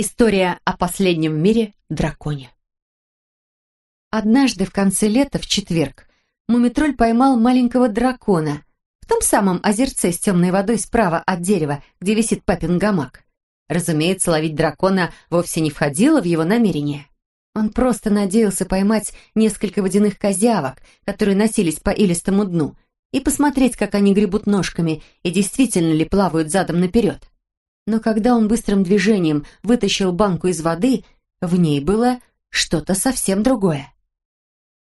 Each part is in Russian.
История о последнем мире драконе. Однажды в конце лета, в четверг, Мумитроль поймал маленького дракона в том самом озерце с темной водой справа от дерева, где висит папин гамак. Разумеется, ловить дракона вовсе не входило в его намерение. Он просто надеялся поймать несколько водяных козявок, которые носились по илистому дну, и посмотреть, как они гребут ножками и действительно ли плавают задом наперед. Но когда он быстрым движением вытащил банку из воды, в ней было что-то совсем другое.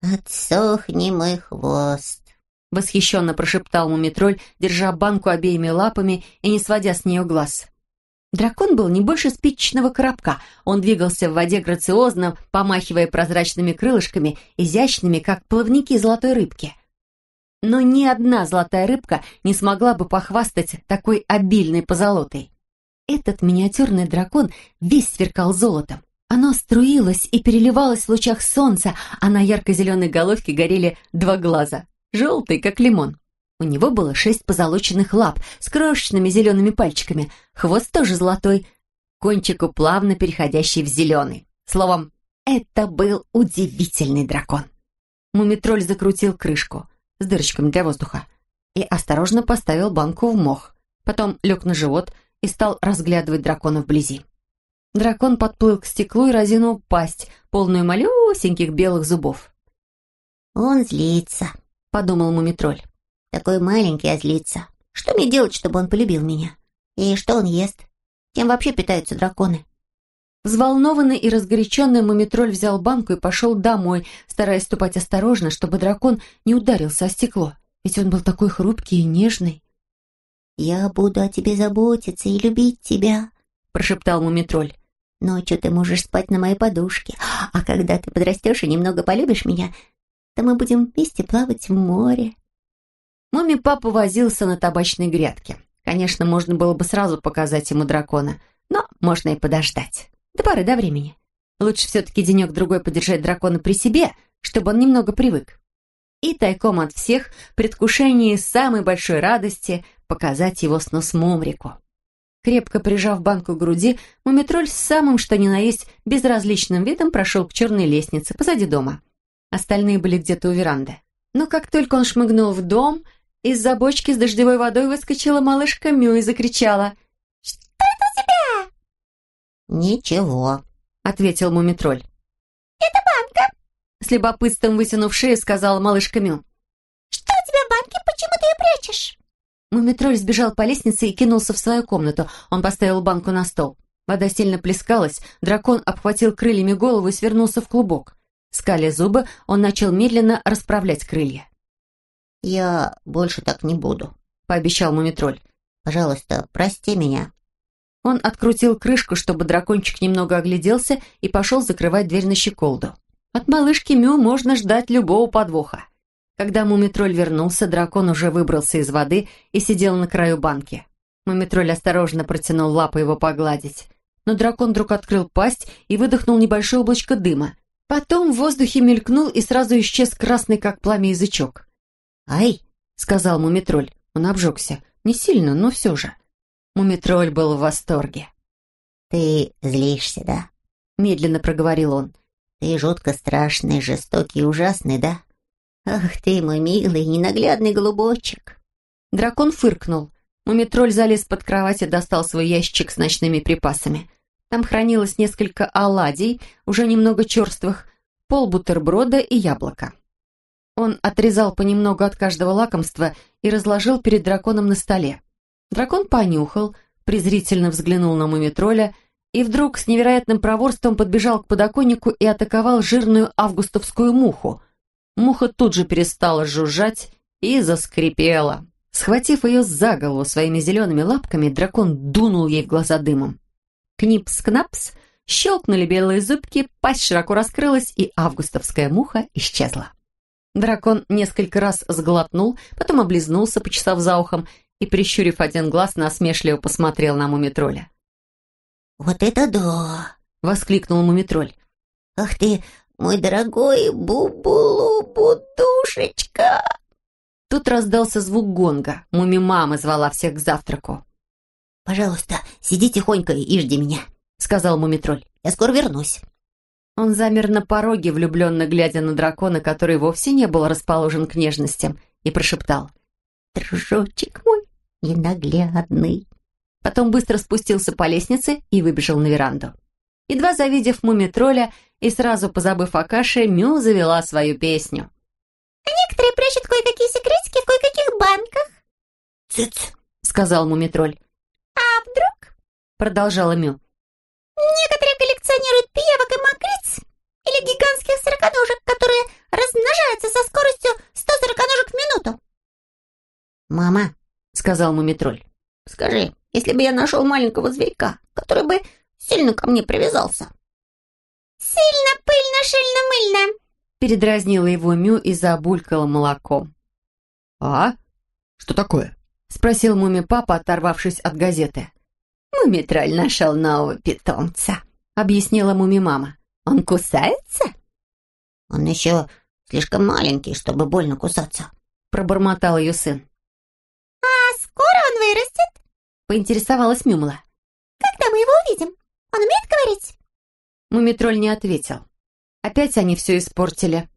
«Отсохни мой хвост», — восхищенно прошептал мумитроль, держа банку обеими лапами и не сводя с нее глаз. Дракон был не больше спичечного коробка. Он двигался в воде грациозно, помахивая прозрачными крылышками, изящными, как плавники золотой рыбки. Но ни одна золотая рыбка не смогла бы похвастать такой обильной позолотой. Этот миниатюрный дракон весь сверкал золотом. Оно струилось и переливалось в лучах солнца, а на ярко-зеленой головке горели два глаза, желтые, как лимон. У него было шесть позолоченных лап с крошечными зелеными пальчиками, хвост тоже золотой, кончику плавно переходящий в зеленый. Словом, это был удивительный дракон. Мумитроль закрутил крышку с дырочками для воздуха и осторожно поставил банку в мох. Потом лег на живот – и стал разглядывать дракона вблизи. Дракон подплыл к стеклу и разинул пасть, полную малюсеньких белых зубов. «Он злится», — подумал Мумитроль. «Такой маленький, а злится. Что мне делать, чтобы он полюбил меня? И что он ест? Чем вообще питаются драконы?» Взволнованный и разгоряченный Мумитроль взял банку и пошел домой, стараясь ступать осторожно, чтобы дракон не ударился о стекло, ведь он был такой хрупкий и нежный. «Я буду о тебе заботиться и любить тебя», — прошептал Мумитроль. «Ночью ты можешь спать на моей подушке, а когда ты подрастешь и немного полюбишь меня, то мы будем вместе плавать в море». Муми-папа возился на табачной грядке. Конечно, можно было бы сразу показать ему дракона, но можно и подождать. До поры до времени. Лучше все-таки денек-другой подержать дракона при себе, чтобы он немного привык. И тайком от всех, в предвкушении самой большой радости, показать его снос Мумрику. Крепко прижав банку к груди, Мумитроль с самым что ни на есть безразличным видом прошел к черной лестнице позади дома. Остальные были где-то у веранды. Но как только он шмыгнул в дом, из-за бочки с дождевой водой выскочила малышка Мю и закричала «Что это у тебя?» «Ничего», — ответил Мумитроль. «Это банка», — с любопытством вытянув шею, сказала малышка Мю. «Что у тебя в банке? Почему ты ее прячешь?» Мумитроль сбежал по лестнице и кинулся в свою комнату. Он поставил банку на стол. Вода сильно плескалась, дракон обхватил крыльями голову и свернулся в клубок. Скаля зубы, он начал медленно расправлять крылья. «Я больше так не буду», — пообещал Мумитроль. «Пожалуйста, прости меня». Он открутил крышку, чтобы дракончик немного огляделся и пошел закрывать дверь на щеколду. От малышки Мю можно ждать любого подвоха. Когда Мумитроль вернулся, дракон уже выбрался из воды и сидел на краю банки. Мумитроль осторожно протянул лапу его погладить. Но дракон вдруг открыл пасть и выдохнул небольшое облачко дыма. Потом в воздухе мелькнул и сразу исчез красный, как пламя, язычок. «Ай!» — сказал Мумитроль. Он обжегся. Не сильно, но все же. Мумитроль был в восторге. «Ты злишься, да?» — медленно проговорил он. «Ты жутко страшный, жестокий и ужасный, да?» «Ах ты, мой милый, ненаглядный голубочек!» Дракон фыркнул. Мумитроль залез под кровать и достал свой ящичек с ночными припасами. Там хранилось несколько оладий, уже немного черствых, пол бутерброда и яблоко. Он отрезал понемногу от каждого лакомства и разложил перед драконом на столе. Дракон понюхал, презрительно взглянул на мумитроля и вдруг с невероятным проворством подбежал к подоконнику и атаковал жирную августовскую муху, Муха тут же перестала жужжать и заскрипела. Схватив ее за голову своими зелеными лапками, дракон дунул ей в глаза дымом. Книпс-кнапс, щелкнули белые зубки, пасть широко раскрылась, и августовская муха исчезла. Дракон несколько раз сглотнул, потом облизнулся, почесав за ухом, и, прищурив один глаз, насмешливо посмотрел на мумитроля. «Вот это да!» — воскликнул мумитроль. «Ах ты, мой дорогой Бубулу-будушечка!» Тут раздался звук гонга. Муми-мама звала всех к завтраку. «Пожалуйста, сиди тихонько и жди меня», — сказал Мумитроль. «Я скоро вернусь». Он замер на пороге, влюбленно глядя на дракона, который вовсе не был расположен к нежностям, и прошептал. «Дружочек мой ненаглядный». Потом быстро спустился по лестнице и выбежал на веранду. Едва завидев мумитроля и сразу позабыв о каше, Мю завела свою песню. Некоторые прячут кое-какие секретики в кое-каких банках. «Цыц!» — сказал мумитроль. А вдруг, — продолжала Мю, некоторые коллекционируют пиявок и мокриц или гигантских сороконожек, которые размножаются со скоростью 100 сороконожек в минуту. «Мама», — сказал мумитроль, — «скажи, если бы я нашел маленького зверька, который бы сильно ко мне привязался?» «Сильно, пыльно, шильно, мыльно», — передразнила его Мю и забулькала молоком. «А? Что такое?» — спросил муми-папа, оторвавшись от газеты. «Мумитроль нашел нового питомца», — объяснила муми-мама. «Он кусается?» «Он еще слишком маленький, чтобы больно кусаться», — пробормотал ее сын. «А скоро он вырастет?» — поинтересовалась Мюмла. «Когда мы его увидим? Он умеет говорить?» Мумитроль не ответил. Опять они все испортили.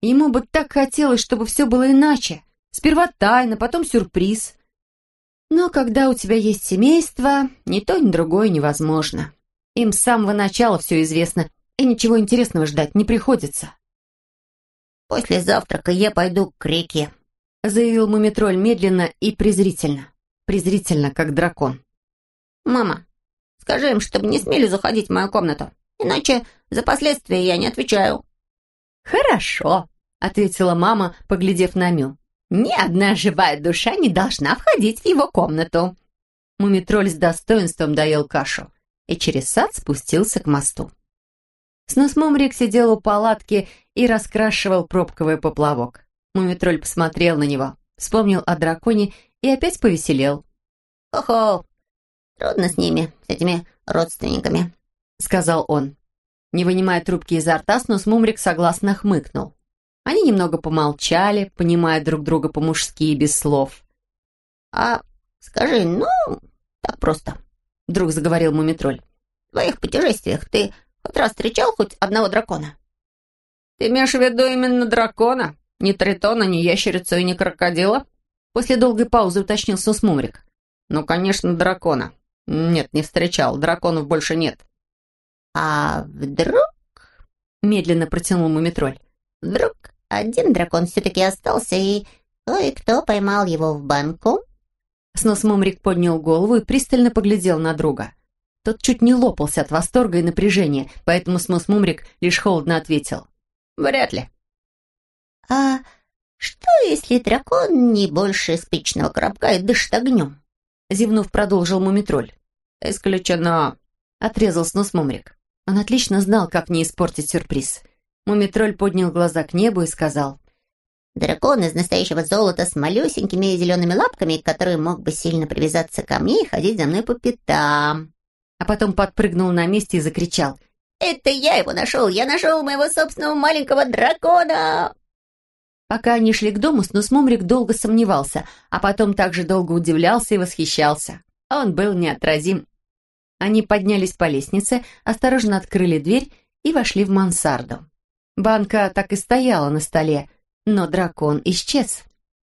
Ему бы так хотелось, чтобы все было иначе. Сперва тайна, потом сюрприз. Но когда у тебя есть семейство, ни то, ни другое невозможно. Им с самого начала все известно, и ничего интересного ждать не приходится. «После завтрака я пойду к реке», — заявил Мумитроль медленно и презрительно. Презрительно, как дракон. «Мама, скажи им, чтобы не смели заходить в мою комнату, иначе за последствия я не отвечаю». «Хорошо», — ответила мама, поглядев на Мю. «Ни одна живая душа не должна входить в его комнату». Мумитроль с достоинством доел кашу и через сад спустился к мосту. Сносмомрик сидел у палатки и раскрашивал пробковый поплавок. Мумитроль посмотрел на него, вспомнил о драконе и опять повеселел. «Хо-хо, трудно с ними, с этими родственниками», — сказал он. Не вынимая трубки изо рта, Снусмумрик согласно хмыкнул. Они немного помолчали, понимая друг друга по-мужски и без слов. «А скажи, ну, так просто», — вдруг заговорил Мумитроль. «В твоих путешествиях ты хоть раз встречал хоть одного дракона?» «Ты имеешь в виду именно дракона? Ни тритона, ни ящерицу и ни крокодила?» После долгой паузы уточнил Снусмумрик. «Ну, конечно, дракона. Нет, не встречал. Драконов больше нет». «А вдруг...» — медленно протянул Мумитроль. «Вдруг один дракон все-таки остался, и кое-кто поймал его в банку?» Сносмумрик поднял голову и пристально поглядел на друга. Тот чуть не лопался от восторга и напряжения, поэтому Сносмумрик лишь холодно ответил. «Вряд ли». «А что, если дракон не больше спичного коробка и дышит огнем?» Зевнув, продолжил Мумитроль. «Исключено», — отрезал Сносмумрик. Он отлично знал, как не испортить сюрприз. Мумитроль поднял глаза к небу и сказал. «Дракон из настоящего золота с малюсенькими зелеными лапками, который мог бы сильно привязаться ко мне и ходить за мной по пятам». А потом подпрыгнул на месте и закричал. «Это я его нашел! Я нашел моего собственного маленького дракона!» Пока они шли к дому, Снусмумрик долго сомневался, а потом также долго удивлялся и восхищался. Он был неотразим. Они поднялись по лестнице, осторожно открыли дверь и вошли в мансарду. Банка так и стояла на столе, но дракон исчез.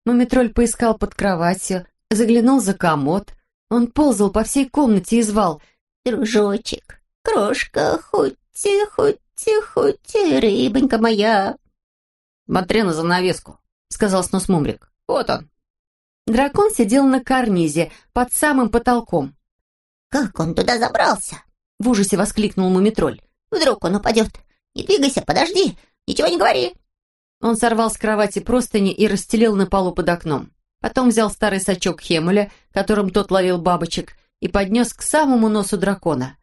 Мумитроль поискал под кроватью, заглянул за комод. Он ползал по всей комнате и звал «Дружочек, крошка, хоть-ти, хоть-ти, хоть-ти, рыбонька моя!» «Смотри на занавеску», — сказал Снусмумрик. «Вот он». Дракон сидел на карнизе, под самым потолком. «Как он туда забрался?» — в ужасе воскликнул Мумитроль. «Вдруг он упадет? Не двигайся, подожди, ничего не говори». Он сорвал с кровати простыни и расстелил на полу под окном. Потом взял старый сачок Хемуля, которым тот ловил бабочек, и поднес к самому носу дракона.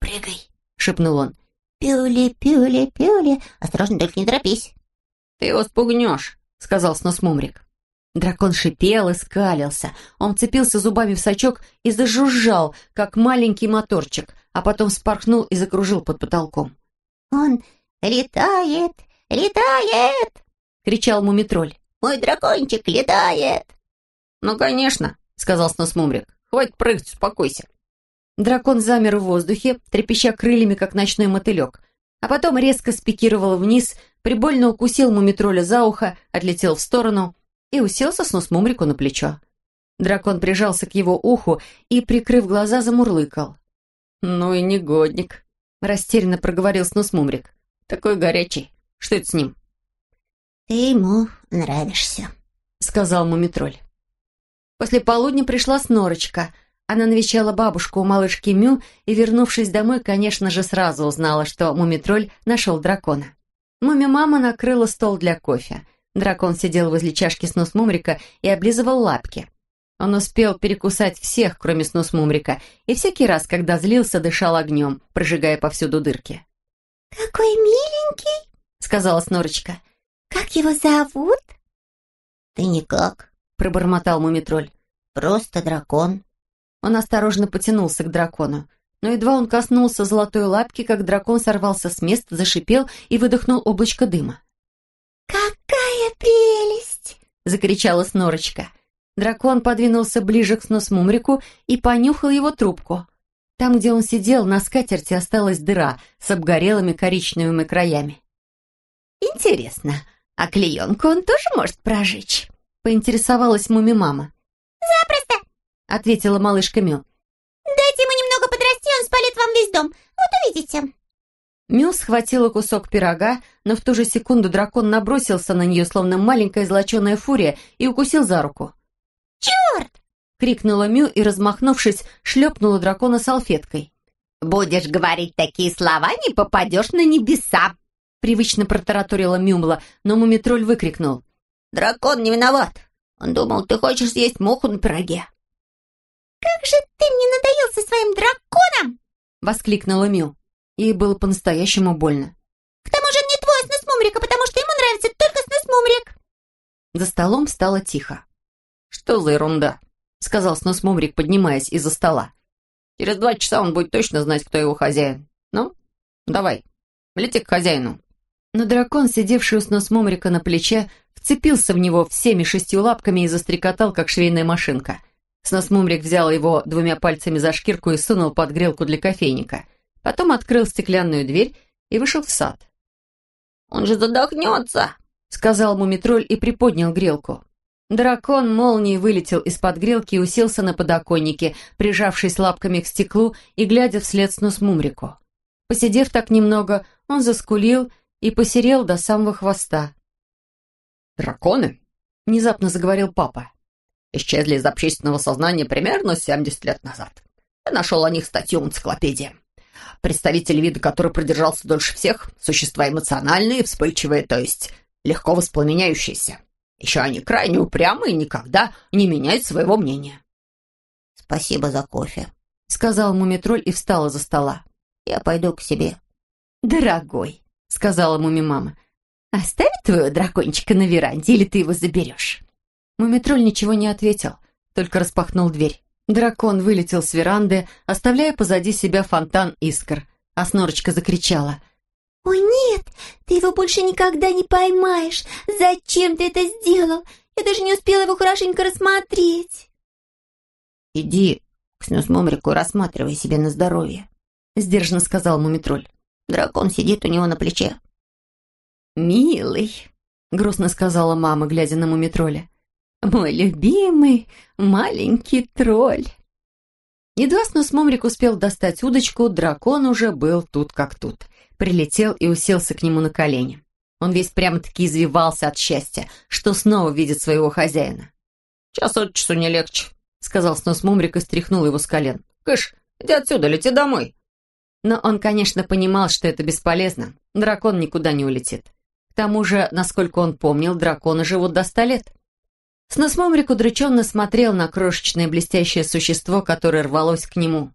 «Прыгай», — шепнул он. «Пюли, пюли, пюли, осторожно, только не торопись». «Ты его спугнешь», — сказал Сносмумрик. Дракон шипел и скалился. Он цепился зубами в сачок и зажужжал, как маленький моторчик, а потом спорхнул и закружил под потолком. «Он летает, летает!» — кричал мумитроль. «Мой дракончик летает!» «Ну, конечно», — сказал Сносмумрик. «Хватит прыгать, успокойся». Дракон замер в воздухе, трепеща крыльями, как ночной мотылек, а потом резко спикировал вниз, прибольно укусил мумитроля за ухо, отлетел в сторону и уселся с нос Мумрику на плечо. Дракон прижался к его уху и, прикрыв глаза, замурлыкал. «Ну и негодник», — растерянно проговорил снус Мумрик. «Такой горячий. Что это с ним?» «Ты ему нравишься», — сказал Мумитроль. После полудня пришла Снорочка. Она навещала бабушку у малышки Мю и, вернувшись домой, конечно же, сразу узнала, что Мумитроль нашел дракона. Муми-мама накрыла стол для кофе. Дракон сидел возле чашки снус Мумрика и облизывал лапки. Он успел перекусать всех, кроме снус Мумрика, и всякий раз, когда злился, дышал огнем, прожигая повсюду дырки. «Какой миленький!» — сказала Снорочка. «Как его зовут?» «Ты никак», — пробормотал Мумитроль. «Просто дракон». Он осторожно потянулся к дракону. Но едва он коснулся золотой лапки, как дракон сорвался с места, зашипел и выдохнул облачко дыма. «Какая прелесть!» — закричала Снорочка. Дракон подвинулся ближе к сносмумрику и понюхал его трубку. Там, где он сидел, на скатерти осталась дыра с обгорелыми коричневыми краями. «Интересно, а клеенку он тоже может прожечь?» — поинтересовалась муми-мама. «Запросто!» — ответила малышка Мю. «Дайте ему немного подрасти, он спалит вам весь дом. Вот увидите». Мю схватила кусок пирога, но в ту же секунду дракон набросился на нее, словно маленькая золоченая фурия, и укусил за руку. «Черт!» — крикнула Мю и, размахнувшись, шлепнула дракона салфеткой. «Будешь говорить такие слова, не попадешь на небеса!» Привычно протараторила Мюмла, но Мумитроль выкрикнул. «Дракон не виноват! Он думал, ты хочешь съесть муху на пироге!» «Как же ты мне надоел со своим драконом!» Воскликнула Мю. Ей было по-настоящему больно. «К тому же не твой снос Мумрика, потому что ему нравится только снос Мумрик!» За столом стало тихо. «Что за ерунда?» — сказал снос Мумрик, поднимаясь из-за стола. «Через два часа он будет точно знать, кто его хозяин. Ну, давай, лети к хозяину». Но дракон, сидевший у снос Мумрика на плече, вцепился в него всеми шестью лапками и застрекотал, как швейная машинка. Снос Мумрик взял его двумя пальцами за шкирку и сунул под грелку для кофейника. Потом открыл стеклянную дверь и вышел в сад. «Он же задохнется!» — сказал Мумитроль и приподнял грелку. Дракон молнией вылетел из-под грелки и уселся на подоконнике, прижавшись лапками к стеклу и глядя вслед снус Мумрику. Посидев так немного, он заскулил и посерел до самого хвоста. «Драконы?» — внезапно заговорил папа. «Исчезли из общественного сознания примерно 70 лет назад. Я нашел о них статью в энциклопедии. Представитель вида, который продержался дольше всех, существа эмоциональные, вспыльчивые, то есть легко воспламеняющиеся. Еще они крайне упрямы и никогда не меняют своего мнения. «Спасибо за кофе», — сказал Мумитроль и встала за стола. «Я пойду к себе». «Дорогой», — сказала Муми-мама, — «оставь твоего дракончика на веранде, или ты его заберешь?» Мумитроль ничего не ответил, только распахнул дверь. Дракон вылетел с веранды, оставляя позади себя фонтан искр, а Снорочка закричала — «Ой, нет, ты его больше никогда не поймаешь! Зачем ты это сделал? Я даже не успела его хорошенько рассмотреть!» «Иди к сносмомрику и рассматривай себе на здоровье», — сдержанно сказал Мумитроль. «Дракон сидит у него на плече». «Милый», — грустно сказала мама, глядя на Мумитроля, «мой любимый маленький тролль». Едва Снусмомрик успел достать удочку, дракон уже был тут как тут прилетел и уселся к нему на колени. Он весь прямо-таки извивался от счастья, что снова видит своего хозяина. «Час от часу не легче», — сказал снос Мумрик и стряхнул его с колен. «Кыш, иди отсюда, лети домой». Но он, конечно, понимал, что это бесполезно. Дракон никуда не улетит. К тому же, насколько он помнил, драконы живут до ста лет. Сносмомрик удрученно смотрел на крошечное блестящее существо, которое рвалось к нему.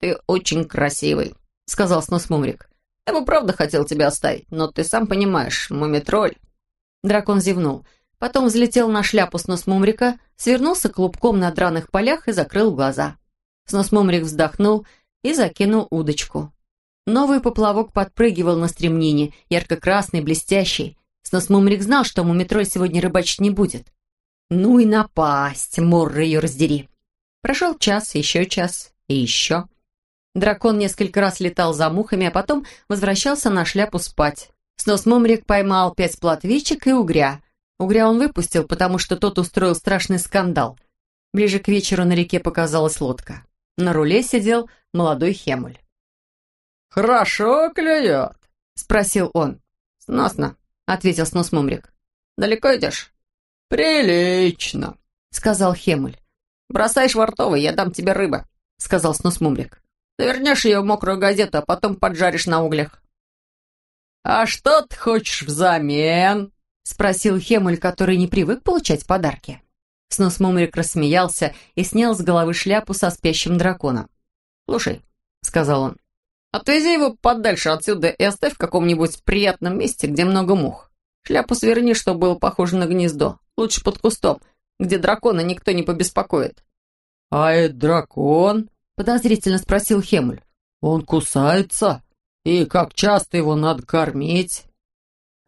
«Ты очень красивый», — сказал Сносмумрик. Я бы правда хотел тебя оставить, но ты сам понимаешь, мумитроль». Дракон зевнул. Потом взлетел на шляпу с нос Мумрика, свернулся клубком на драных полях и закрыл глаза. Снос Мумрик вздохнул и закинул удочку. Новый поплавок подпрыгивал на стремнине, ярко-красный, блестящий. Снос Мумрик знал, что мумитроль сегодня рыбачить не будет. Ну и напасть, мур ее раздери. Прошел час, еще час и еще. Дракон несколько раз летал за мухами, а потом возвращался на шляпу спать. Снос Мумрик поймал пять плотвичек и угря. Угря он выпустил, потому что тот устроил страшный скандал. Ближе к вечеру на реке показалась лодка. На руле сидел молодой Хемуль. «Хорошо клюет?» — спросил он. «Сносно», — ответил Снос Мумрик. «Далеко идешь?» «Прилично», — сказал Хемуль. «Бросай швартовый, я дам тебе рыбы», — сказал Снос Мумрик. «Завернешь ее в мокрую газету, а потом поджаришь на углях». «А что ты хочешь взамен?» — спросил Хемуль, который не привык получать подарки. Снос Мумрик рассмеялся и снял с головы шляпу со спящим драконом. «Слушай», — сказал он, — «отвези его подальше отсюда и оставь в каком-нибудь приятном месте, где много мух. Шляпу сверни, чтобы было похоже на гнездо, лучше под кустом, где дракона никто не побеспокоит». «А это дракон?» — подозрительно спросил Хемуль. «Он кусается? И как часто его надо кормить?»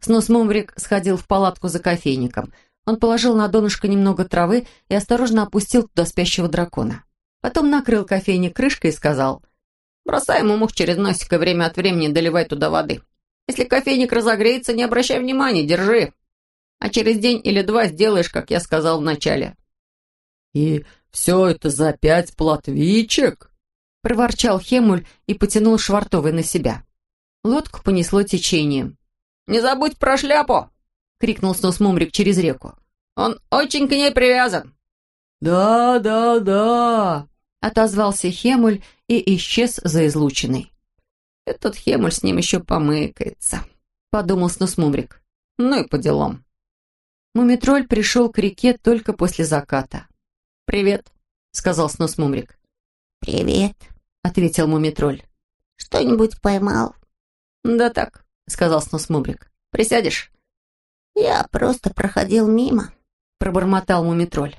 Снос Мумрик сходил в палатку за кофейником — он положил на донышко немного травы и осторожно опустил туда спящего дракона. Потом накрыл кофейник крышкой и сказал, «Бросай ему мух через носик и время от времени доливай туда воды. Если кофейник разогреется, не обращай внимания, держи. А через день или два сделаешь, как я сказал вначале». «И все это за пять платвичек?» проворчал Хемуль и потянул швартовый на себя. Лодку понесло течением. «Не забудь про шляпу!» — крикнул Снос Мумрик через реку. «Он очень к ней привязан!» «Да, да, да!» — отозвался Хемуль и исчез за излучиной. «Этот Хемуль с ним еще помыкается», — подумал Снос Мумрик. «Ну и по делам». Мумитроль пришел к реке только после заката. «Привет», — сказал Снос Мумрик. «Привет», — ответил Мумитроль. «Что-нибудь поймал?» «Да так», — сказал Снос Мумрик. «Присядешь?» «Я просто проходил мимо», — пробормотал мумитроль.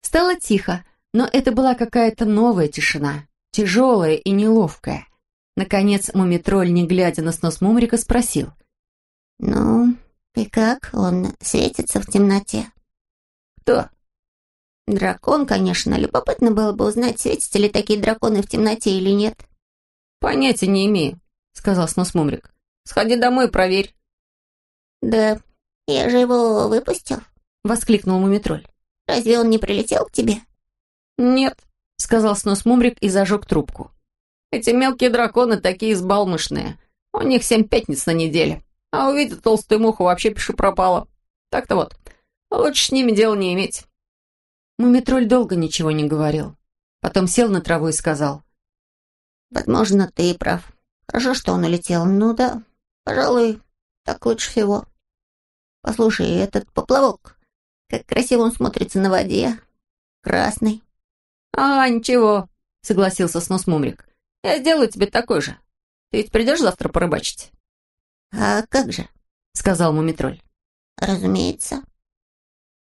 Стало тихо, но это была какая-то новая тишина, тяжелая и неловкая. Наконец мумитроль, не глядя на снос Мумрика, спросил. «Ну, и как? Он светится в темноте?» «Кто?» «Дракон, конечно. Любопытно было бы узнать, светятся ли такие драконы в темноте или нет». «Понятия не имею», — сказал снос Мумрик. «Сходи домой и проверь». «Да «Я же его выпустил», — воскликнул Мумитроль. «Разве он не прилетел к тебе?» «Нет», — сказал снос Мумрик и зажег трубку. «Эти мелкие драконы такие избалмошные. У них семь пятниц на неделе. А увидят толстую муху, вообще пишу пропало. Так-то вот, лучше с ними дела не иметь». Мумитроль долго ничего не говорил. Потом сел на траву и сказал. «Возможно, ты и прав. Хорошо, что он улетел. Ну да, пожалуй, так лучше всего». Послушай, этот поплавок, как красиво он смотрится на воде. Красный. А, ничего, согласился Снос Мумрик. Я сделаю тебе такой же. Ты ведь придешь завтра порыбачить? А как же? Сказал Мумитроль. Разумеется.